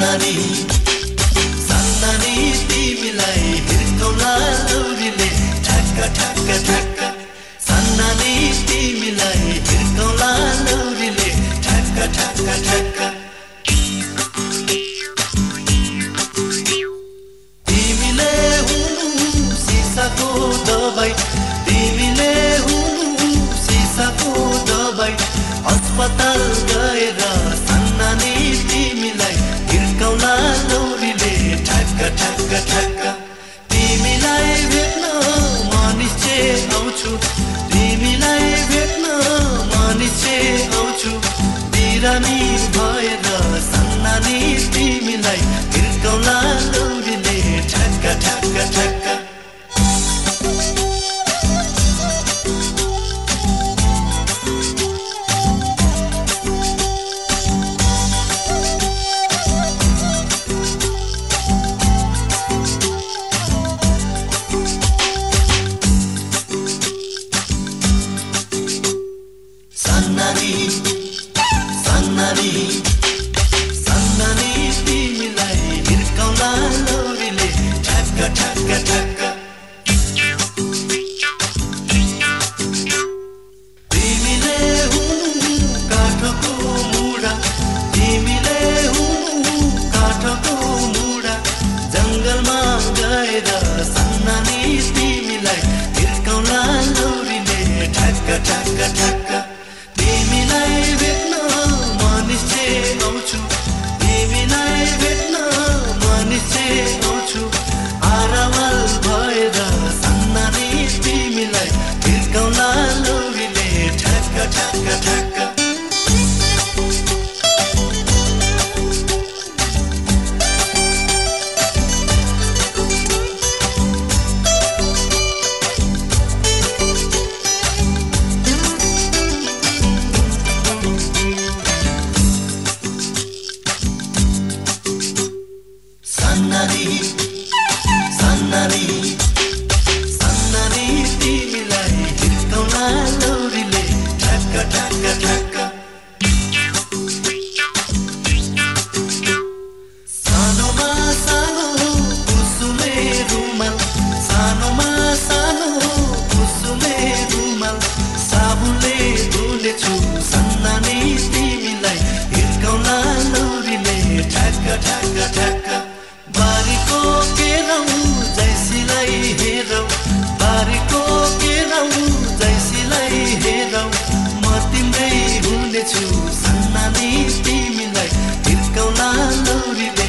सन्नानी सन्नानी तिमीलाई हिर्कौला लौरीले ठक्क ठक्क ठक्क तिमीलाई भेट्न मनिषे आउँछु ठक्क ठक्क बारीको केरौ जैसीलाई हेरौ। बारीको केरौ जैसीलाई हेरौ। म तिम्रै हुनेछु सन्नानी तिमीलाई। हिर्काउला लौरीले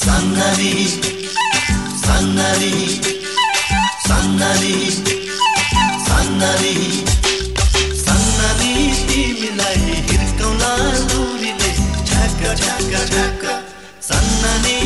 సన్నది సన్నది సన్నది సన్నది సన్నది తిమిలై హిర్కౌలా దూరిలే ఝక ఝక ఝక సన్నది